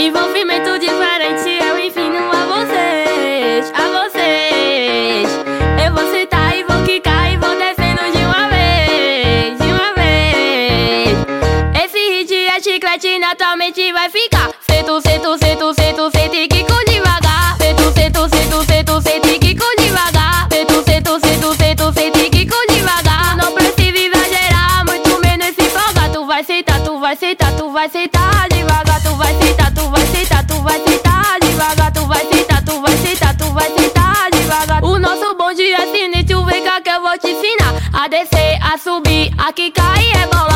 Envolvimento diferente eu ensino a vocês, a vocês. Eu vou sentar e vou quicar e vou descendo de uma vez, de uma vez. Esse hit é chiclete, naturalmente vai ficar. Sento, sento, sento, sento, sento e quico devagar. Sento, sento, sento, sento, sento e quico devagar. Sento, sento, sento, sento, sento e quico devagar. Não precisa exagerar, muito menos se empolgar. Tu vai sentar, tu vai sentar, tu vai sentar devagar. A descer, a subir, a quicar e rebolar.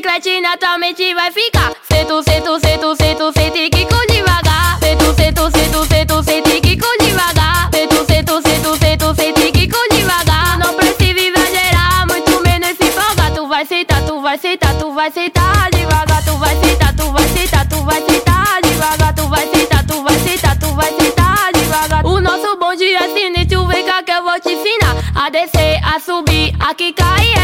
Chiclete, naturalmente vai ficar. Sento, sento, sento, sento, sento e quico devagar. Sento, sento, sento, sento, sento e quico devagar. Sento, sento, sento, sento, sento e quico devagar. Não precisa exagerar, muito menos se empolgar. Tu vai sentar, tu vai sentar, tu vai sentar devagar. Tu vai sentar, tu vai sentar, tu vai sentar devagar. Tu vai sentar, tu vai sentar, tu vai sentar devagar. O nosso bonde é sinistro, vem cá que eu vou te ensinar. A descer, a subir, a quicar e